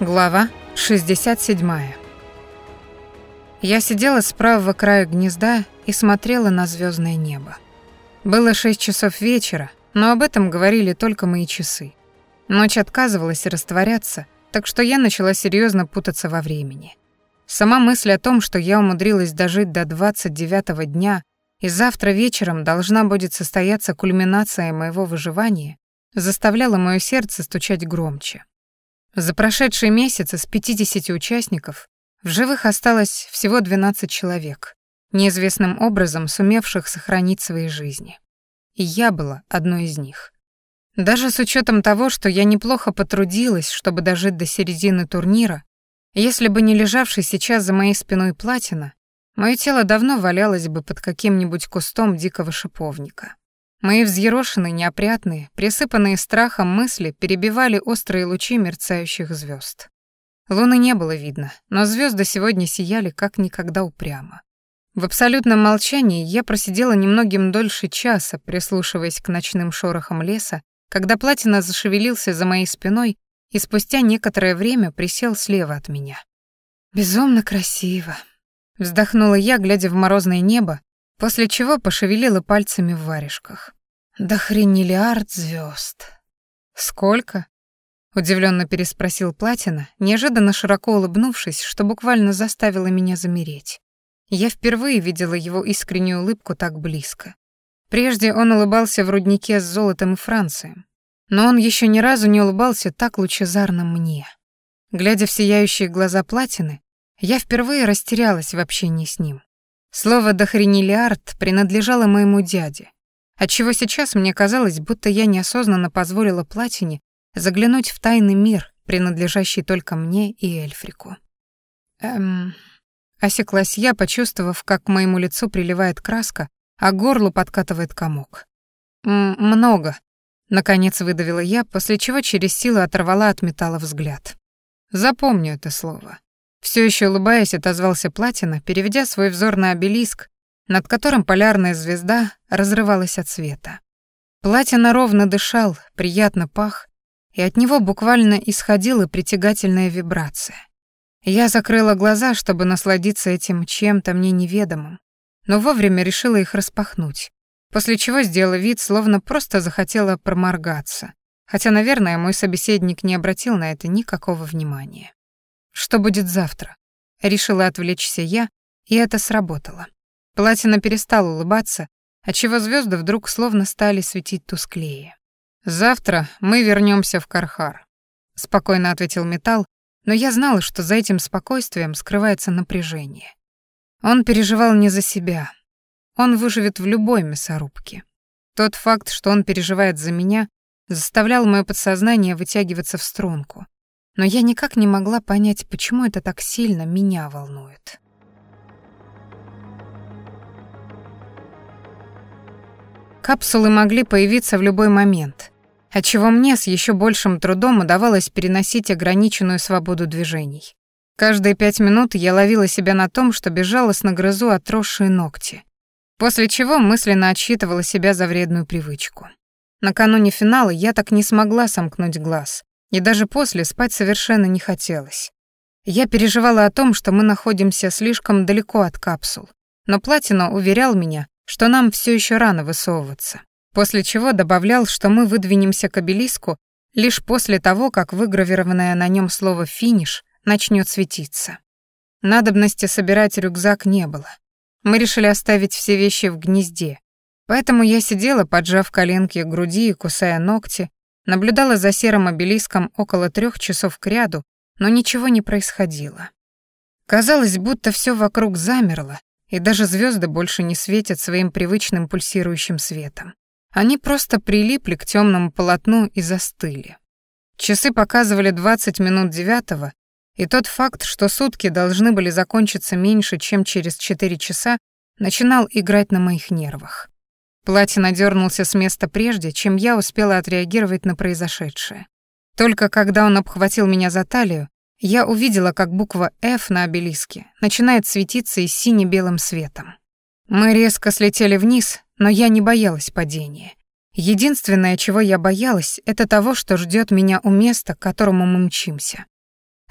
Глава 67. Я сидела с правого края гнезда и смотрела на звездное небо. Было шесть часов вечера, но об этом говорили только мои часы. Ночь отказывалась растворяться, так что я начала серьезно путаться во времени. Сама мысль о том, что я умудрилась дожить до 29-го дня и завтра вечером должна будет состояться кульминация моего выживания, заставляла мое сердце стучать громче. За прошедшие месяцы с 50 участников в живых осталось всего 12 человек, неизвестным образом сумевших сохранить свои жизни. И я была одной из них. Даже с учетом того, что я неплохо потрудилась, чтобы дожить до середины турнира, если бы не лежавший сейчас за моей спиной платина, мое тело давно валялось бы под каким-нибудь кустом дикого шиповника. Мои взъерошенные, неопрятные, присыпанные страхом мысли перебивали острые лучи мерцающих звезд. Луны не было видно, но звезды сегодня сияли как никогда упрямо. В абсолютном молчании я просидела немногим дольше часа, прислушиваясь к ночным шорохам леса, когда платина зашевелился за моей спиной и спустя некоторое время присел слева от меня. «Безумно красиво», — вздохнула я, глядя в морозное небо, после чего пошевелила пальцами в варежках. «Да хрениллиард звезд. «Сколько?» — удивленно переспросил Платина, неожиданно широко улыбнувшись, что буквально заставило меня замереть. Я впервые видела его искреннюю улыбку так близко. Прежде он улыбался в руднике с золотом и Францием, но он еще ни разу не улыбался так лучезарно мне. Глядя в сияющие глаза Платины, я впервые растерялась в общении с ним. Слово «дохренилиард» принадлежало моему дяде, отчего сейчас мне казалось, будто я неосознанно позволила Платине заглянуть в тайный мир, принадлежащий только мне и Эльфрику. Эм... Осеклась я, почувствовав, как к моему лицу приливает краска, а горлу подкатывает комок. М «Много», — наконец выдавила я, после чего через силу оторвала от металла взгляд. «Запомню это слово». Все еще улыбаясь, отозвался Платина, переведя свой взор на обелиск, над которым полярная звезда разрывалась от света. Платина ровно дышал, приятно пах, и от него буквально исходила притягательная вибрация. Я закрыла глаза, чтобы насладиться этим чем-то мне неведомым, но вовремя решила их распахнуть, после чего сделала вид, словно просто захотела проморгаться, хотя, наверное, мой собеседник не обратил на это никакого внимания. Что будет завтра? Решила отвлечься я, и это сработало. Платина перестала улыбаться, отчего звезды вдруг словно стали светить тусклее. «Завтра мы вернемся в Кархар», — спокойно ответил Металл, но я знала, что за этим спокойствием скрывается напряжение. Он переживал не за себя. Он выживет в любой мясорубке. Тот факт, что он переживает за меня, заставлял мое подсознание вытягиваться в струнку, но я никак не могла понять, почему это так сильно меня волнует. Капсулы могли появиться в любой момент, отчего мне с еще большим трудом удавалось переносить ограниченную свободу движений. Каждые пять минут я ловила себя на том, что безжалостно грызу отросшие ногти, после чего мысленно отсчитывала себя за вредную привычку. Накануне финала я так не смогла сомкнуть глаз, и даже после спать совершенно не хотелось. Я переживала о том, что мы находимся слишком далеко от капсул, но Платина уверял меня, что нам все еще рано высовываться, после чего добавлял, что мы выдвинемся к обелиску лишь после того, как выгравированное на нем слово «финиш» начнет светиться. Надобности собирать рюкзак не было. Мы решили оставить все вещи в гнезде, поэтому я сидела, поджав коленки к груди и кусая ногти, Наблюдала за серым обелиском около трех часов кряду, но ничего не происходило. Казалось, будто все вокруг замерло, и даже звезды больше не светят своим привычным пульсирующим светом. Они просто прилипли к темному полотну и застыли. Часы показывали 20 минут девятого, и тот факт, что сутки должны были закончиться меньше, чем через 4 часа, начинал играть на моих нервах. Платина дернулся с места прежде, чем я успела отреагировать на произошедшее. Только когда он обхватил меня за талию, я увидела, как буква «Ф» на обелиске начинает светиться и сине-белым светом. Мы резко слетели вниз, но я не боялась падения. Единственное, чего я боялась, это того, что ждет меня у места, к которому мы мчимся.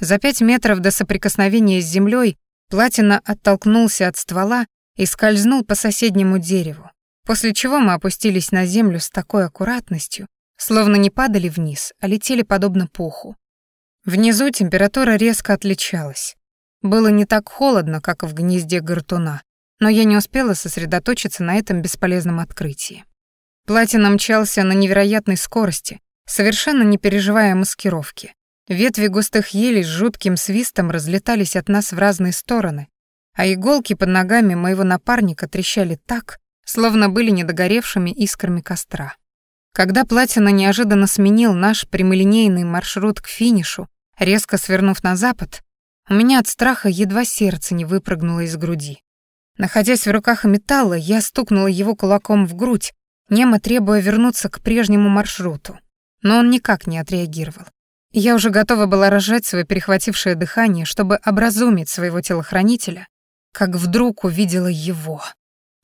За пять метров до соприкосновения с землей Платина оттолкнулся от ствола и скользнул по соседнему дереву, после чего мы опустились на землю с такой аккуратностью, словно не падали вниз, а летели подобно пуху. Внизу температура резко отличалась. Было не так холодно, как в гнезде гортуна, но я не успела сосредоточиться на этом бесполезном открытии. Платина мчался на невероятной скорости, совершенно не переживая маскировки. Ветви густых елей с жутким свистом разлетались от нас в разные стороны, а иголки под ногами моего напарника трещали так, словно были недогоревшими искрами костра. Когда Платина неожиданно сменил наш прямолинейный маршрут к финишу, резко свернув на запад, у меня от страха едва сердце не выпрыгнуло из груди. Находясь в руках металла, я стукнула его кулаком в грудь, немо требуя вернуться к прежнему маршруту. Но он никак не отреагировал. Я уже готова была рожать свое перехватившее дыхание, чтобы образумить своего телохранителя, как вдруг увидела его.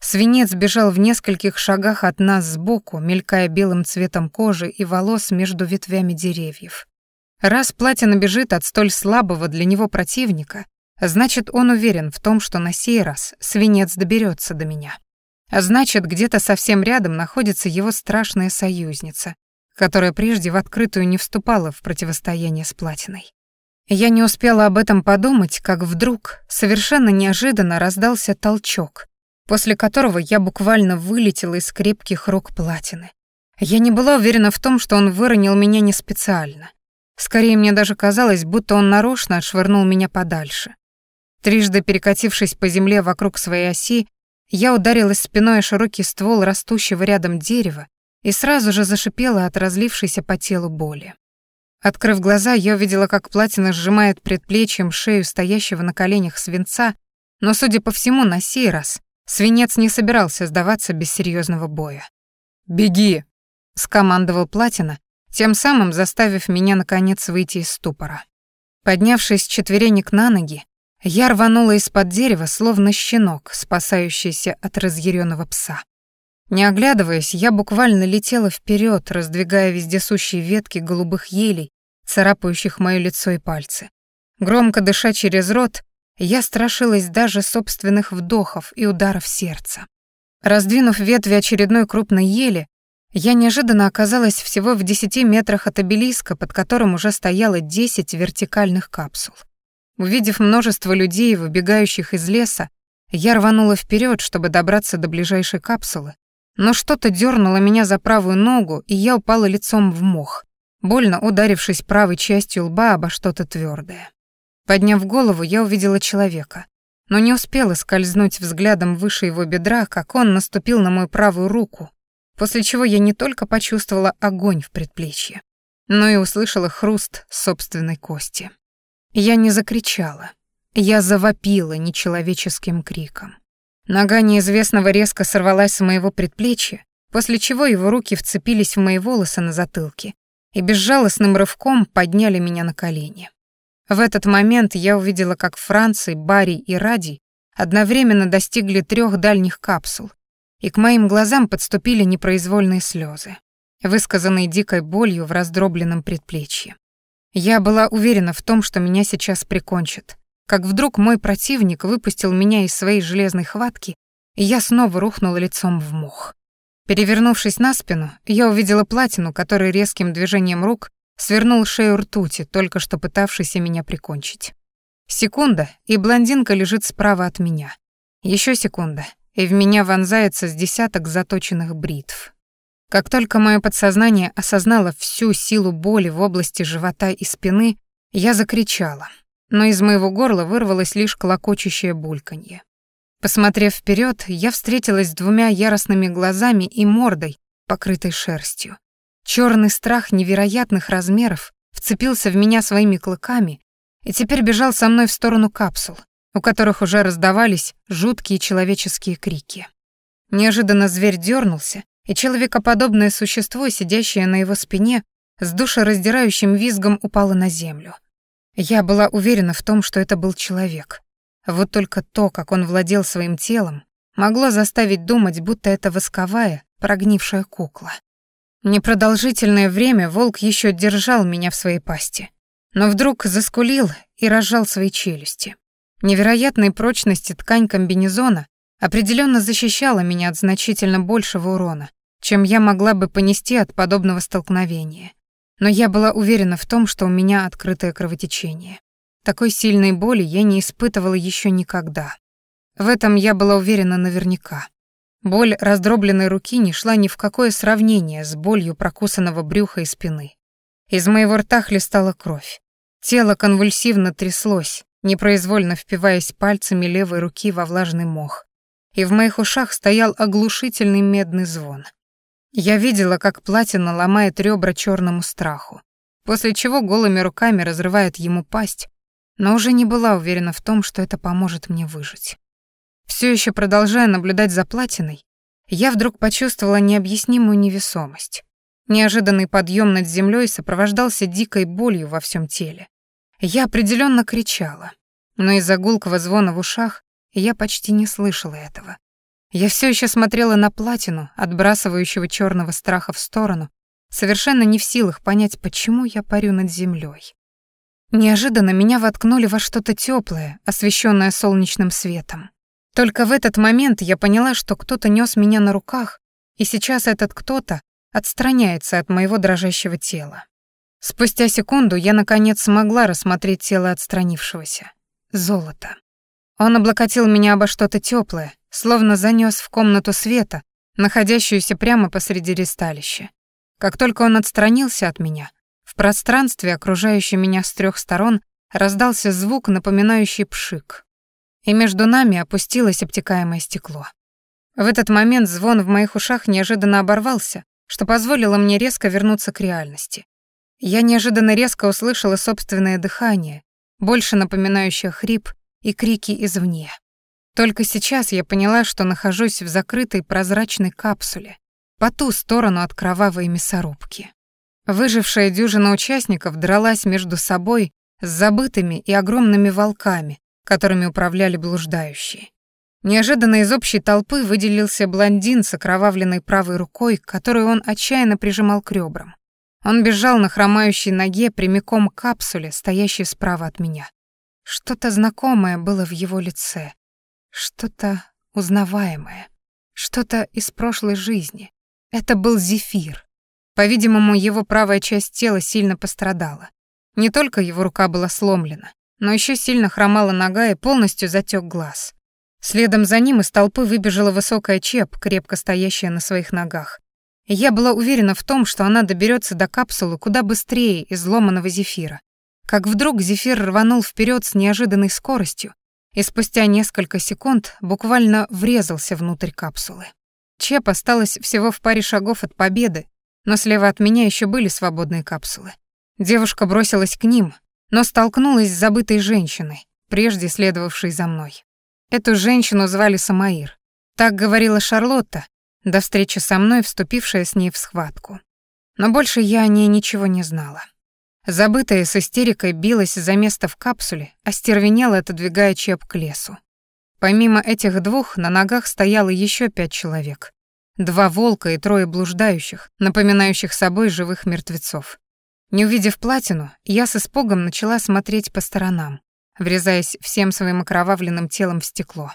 Свинец бежал в нескольких шагах от нас сбоку, мелькая белым цветом кожи и волос между ветвями деревьев. Раз Платина бежит от столь слабого для него противника, значит, он уверен в том, что на сей раз свинец доберется до меня. А значит, где-то совсем рядом находится его страшная союзница, которая прежде в открытую не вступала в противостояние с Платиной. Я не успела об этом подумать, как вдруг, совершенно неожиданно раздался толчок, после которого я буквально вылетела из крепких рук Платины. Я не была уверена в том, что он выронил меня не специально. Скорее, мне даже казалось, будто он нарочно отшвырнул меня подальше. Трижды перекатившись по земле вокруг своей оси, я ударилась спиной о широкий ствол растущего рядом дерева и сразу же зашипела от разлившейся по телу боли. Открыв глаза, я увидела, как платина сжимает предплечьем шею стоящего на коленях свинца, но, судя по всему, на сей раз свинец не собирался сдаваться без серьезного боя. «Беги!» — скомандовал платина, тем самым заставив меня, наконец, выйти из ступора. Поднявшись с четверенек на ноги, я рванула из-под дерева, словно щенок, спасающийся от разъяренного пса. Не оглядываясь, я буквально летела вперед, раздвигая вездесущие ветки голубых елей, царапающих моё лицо и пальцы. Громко дыша через рот, я страшилась даже собственных вдохов и ударов сердца. Раздвинув ветви очередной крупной ели, я неожиданно оказалась всего в десяти метрах от обелиска, под которым уже стояло десять вертикальных капсул. Увидев множество людей, выбегающих из леса, я рванула вперед, чтобы добраться до ближайшей капсулы, но что-то дернуло меня за правую ногу, и я упала лицом в мох, больно ударившись правой частью лба обо что-то твердое. Подняв голову, я увидела человека, но не успела скользнуть взглядом выше его бедра, как он наступил на мою правую руку, после чего я не только почувствовала огонь в предплечье, но и услышала хруст собственной кости. Я не закричала, я завопила нечеловеческим криком. Нога неизвестного резко сорвалась с моего предплечья, после чего его руки вцепились в мои волосы на затылке и безжалостным рывком подняли меня на колени. В этот момент я увидела, как Франций, Барри и Ради одновременно достигли трех дальних капсул, и к моим глазам подступили непроизвольные слезы, высказанные дикой болью в раздробленном предплечье. Я была уверена в том, что меня сейчас прикончат, как вдруг мой противник выпустил меня из своей железной хватки, и я снова рухнула лицом в мох. Перевернувшись на спину, я увидела платину, который резким движением рук свернул шею ртути, только что пытавшийся меня прикончить. Секунда, и блондинка лежит справа от меня. Еще секунда, и в меня вонзается с десяток заточенных бритв. Как только мое подсознание осознало всю силу боли в области живота и спины, я закричала — но из моего горла вырвалось лишь клокочущее бульканье. Посмотрев вперед, я встретилась с двумя яростными глазами и мордой, покрытой шерстью. Черный страх невероятных размеров вцепился в меня своими клыками и теперь бежал со мной в сторону капсул, у которых уже раздавались жуткие человеческие крики. Неожиданно зверь дернулся, и человекоподобное существо, сидящее на его спине, с душераздирающим визгом упало на землю. Я была уверена в том, что это был человек. Вот только то, как он владел своим телом, могло заставить думать, будто это восковая, прогнившая кукла. Непродолжительное время волк еще держал меня в своей пасти, но вдруг заскулил и разжал свои челюсти. Невероятной прочности ткань комбинезона определенно защищала меня от значительно большего урона, чем я могла бы понести от подобного столкновения. Но я была уверена в том, что у меня открытое кровотечение. Такой сильной боли я не испытывала еще никогда. В этом я была уверена наверняка. Боль раздробленной руки не шла ни в какое сравнение с болью прокусанного брюха и спины. Из моего рта хлестала кровь. Тело конвульсивно тряслось, непроизвольно впиваясь пальцами левой руки во влажный мох. И в моих ушах стоял оглушительный медный звон. Я видела, как платина ломает ребра черному страху, после чего голыми руками разрывает ему пасть, но уже не была уверена в том, что это поможет мне выжить. Все еще продолжая наблюдать за платиной, я вдруг почувствовала необъяснимую невесомость. Неожиданный подъем над землей сопровождался дикой болью во всем теле. Я определенно кричала, но из-за гулкого звона в ушах я почти не слышала этого. Я все еще смотрела на платину, отбрасывающего черного страха в сторону, совершенно не в силах понять, почему я парю над землей. Неожиданно меня воткнули во что-то теплое, освещенное солнечным светом. Только в этот момент я поняла, что кто-то нес меня на руках, и сейчас этот кто-то отстраняется от моего дрожащего тела. Спустя секунду я наконец смогла рассмотреть тело отстранившегося. Золото. Он облокотил меня обо что-то теплое, словно занес в комнату света, находящуюся прямо посреди ристалища. Как только он отстранился от меня, в пространстве, окружающем меня с трех сторон, раздался звук, напоминающий пшик и между нами опустилось обтекаемое стекло. В этот момент звон в моих ушах неожиданно оборвался, что позволило мне резко вернуться к реальности. Я неожиданно резко услышала собственное дыхание, больше напоминающее хрип и крики извне. Только сейчас я поняла, что нахожусь в закрытой прозрачной капсуле, по ту сторону от кровавой мясорубки. Выжившая дюжина участников дралась между собой с забытыми и огромными волками, которыми управляли блуждающие. Неожиданно из общей толпы выделился блондин с окровавленной правой рукой, которую он отчаянно прижимал к ребрам. Он бежал на хромающей ноге прямиком к капсуле, стоящей справа от меня. Что-то знакомое было в его лице, что-то узнаваемое, что-то из прошлой жизни. Это был Зефир. По-видимому, его правая часть тела сильно пострадала. Не только его рука была сломлена, но еще сильно хромала нога и полностью затек глаз. Следом за ним из толпы выбежала высокая чеп, крепко стоящая на своих ногах. Я была уверена в том, что она доберется до капсулы куда быстрее изломанного зефира. Как вдруг зефир рванул вперед с неожиданной скоростью и спустя несколько секунд буквально врезался внутрь капсулы. Чеп осталась всего в паре шагов от победы, но слева от меня еще были свободные капсулы. Девушка бросилась к ним, но столкнулась с забытой женщиной, прежде следовавшей за мной. Эту женщину звали Самаир. Так говорила Шарлотта, до встречи со мной, вступившая с ней в схватку. Но больше я о ней ничего не знала. Забытая с истерикой билась за место в капсуле, остервенела, отодвигая чеп к лесу. Помимо этих двух, на ногах стояло еще пять человек. Два волка и трое блуждающих, напоминающих собой живых мертвецов. Не увидев платину, я с испугом начала смотреть по сторонам, врезаясь всем своим окровавленным телом в стекло.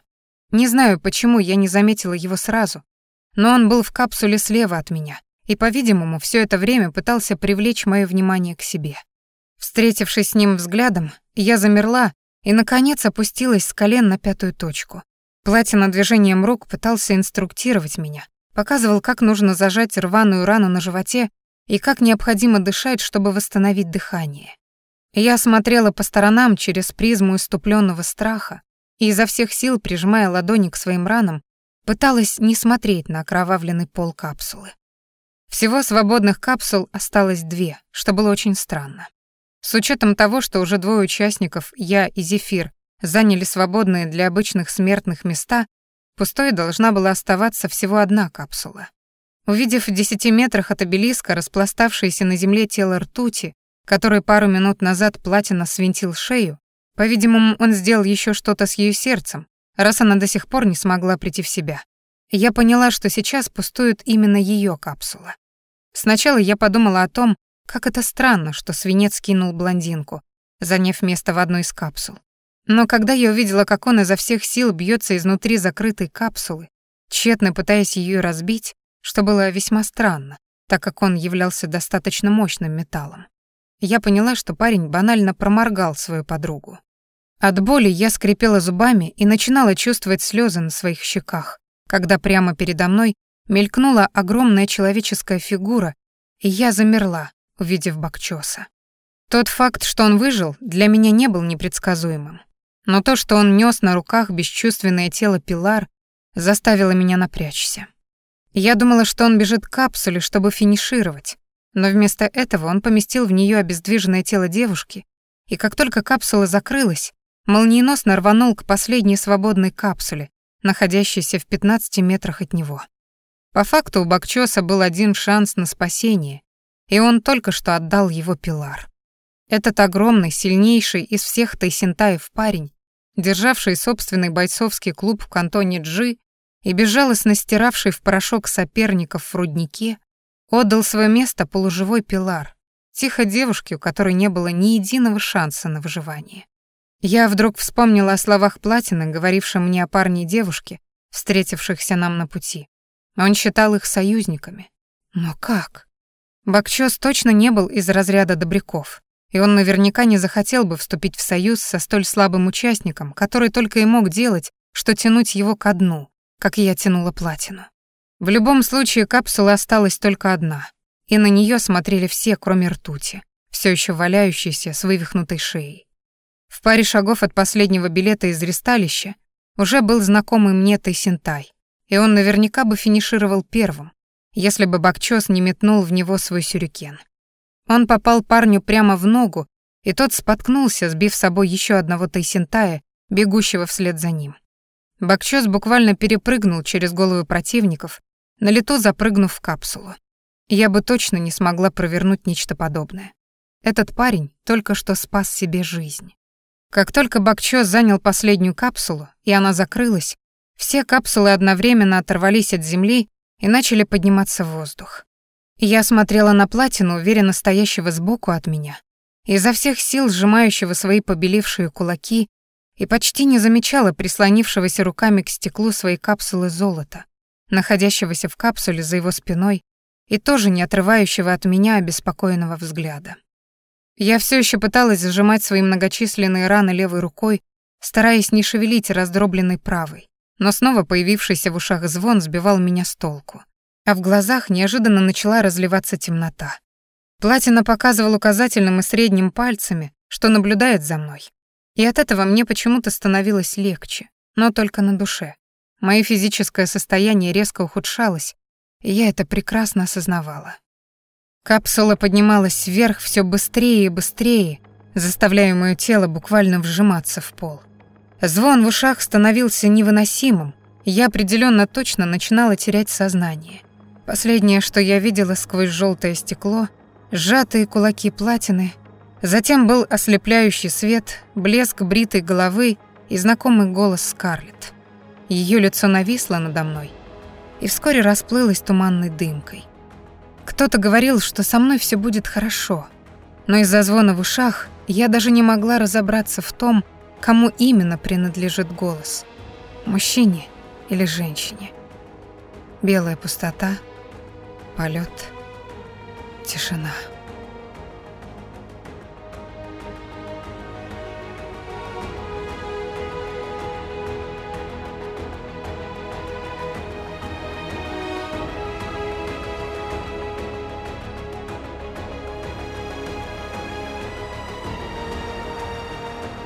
Не знаю, почему я не заметила его сразу, но он был в капсуле слева от меня и, по-видимому, все это время пытался привлечь мое внимание к себе. Встретившись с ним взглядом, я замерла и, наконец, опустилась с колен на пятую точку. Платина движением рук пытался инструктировать меня, показывал, как нужно зажать рваную рану на животе и как необходимо дышать, чтобы восстановить дыхание. Я смотрела по сторонам через призму иступленного страха и изо всех сил, прижимая ладони к своим ранам, пыталась не смотреть на окровавленный пол капсулы. Всего свободных капсул осталось две, что было очень странно. С учетом того, что уже двое участников, я и Зефир, заняли свободные для обычных смертных места, пустой должна была оставаться всего одна капсула. Увидев в десяти метрах от обелиска распластавшееся на земле тело ртути, которой пару минут назад Платина свинтил шею, по-видимому, он сделал еще что-то с ее сердцем, раз она до сих пор не смогла прийти в себя. Я поняла, что сейчас пустует именно ее капсула. Сначала я подумала о том, как это странно, что свинец кинул блондинку, заняв место в одной из капсул. Но когда я увидела, как он изо всех сил бьется изнутри закрытой капсулы, тщетно пытаясь ее разбить, что было весьма странно, так как он являлся достаточно мощным металлом, я поняла, что парень банально проморгал свою подругу. От боли я скрипела зубами и начинала чувствовать слезы на своих щеках, когда прямо передо мной мелькнула огромная человеческая фигура, и я замерла, увидев Бакчоса. Тот факт, что он выжил, для меня не был непредсказуемым. Но то, что он нес на руках бесчувственное тело Пилар, заставило меня напрячься. Я думала, что он бежит к капсуле, чтобы финишировать, но вместо этого он поместил в нее обездвиженное тело девушки, и как только капсула закрылась, молниеносно рванул к последней свободной капсуле, находящейся в 15 метрах от него. По факту у Бакчоса был один шанс на спасение, и он только что отдал его Пилар. Этот огромный, сильнейший из всех Тайсентаев парень, державший собственный бойцовский клуб в кантоне Джи и безжалостно стиравший в порошок соперников в руднике, отдал свое место полуживой Пилар, тихо девушке, у которой не было ни единого шанса на выживание. Я вдруг вспомнила о словах Платины, говорившем мне о парне и девушке, встретившихся нам на пути. Он считал их союзниками. Но как? Бакчос точно не был из разряда добряков, и он наверняка не захотел бы вступить в союз со столь слабым участником, который только и мог делать, что тянуть его ко дну, как я тянула Платину. В любом случае капсула осталась только одна, и на нее смотрели все, кроме ртути, все еще валяющейся с вывихнутой шеей. В паре шагов от последнего билета из ресталища уже был знакомый мне Тайсинтай, и он наверняка бы финишировал первым, если бы Бакчос не метнул в него свой сюрикен. Он попал парню прямо в ногу, и тот споткнулся, сбив с собой еще одного Тайсинтая, бегущего вслед за ним. Бакчос буквально перепрыгнул через головы противников, на лету запрыгнув в капсулу. Я бы точно не смогла провернуть нечто подобное. Этот парень только что спас себе жизнь. Как только Бакчо занял последнюю капсулу, и она закрылась, все капсулы одновременно оторвались от земли и начали подниматься в воздух. Я смотрела на платину, уверенно стоящего сбоку от меня, изо всех сил сжимающего свои побелевшие кулаки, и почти не замечала прислонившегося руками к стеклу своей капсулы золота, находящегося в капсуле за его спиной и тоже не отрывающего от меня обеспокоенного взгляда. Я все еще пыталась зажимать свои многочисленные раны левой рукой, стараясь не шевелить раздробленной правой, но снова появившийся в ушах звон сбивал меня с толку, а в глазах неожиданно начала разливаться темнота. Платина показывал указательным и средним пальцами, что наблюдает за мной. И от этого мне почему-то становилось легче, но только на душе. Мое физическое состояние резко ухудшалось, и я это прекрасно осознавала. Капсула поднималась вверх все быстрее и быстрее, заставляя моё тело буквально вжиматься в пол. Звон в ушах становился невыносимым, и я определенно точно начинала терять сознание. Последнее, что я видела сквозь желтое стекло, сжатые кулаки платины, затем был ослепляющий свет, блеск бритой головы и знакомый голос Скарлетт. Ее лицо нависло надо мной и вскоре расплылось туманной дымкой. Кто-то говорил, что со мной все будет хорошо, но из-за звона в ушах я даже не могла разобраться в том, кому именно принадлежит голос — мужчине или женщине. Белая пустота, полет, тишина.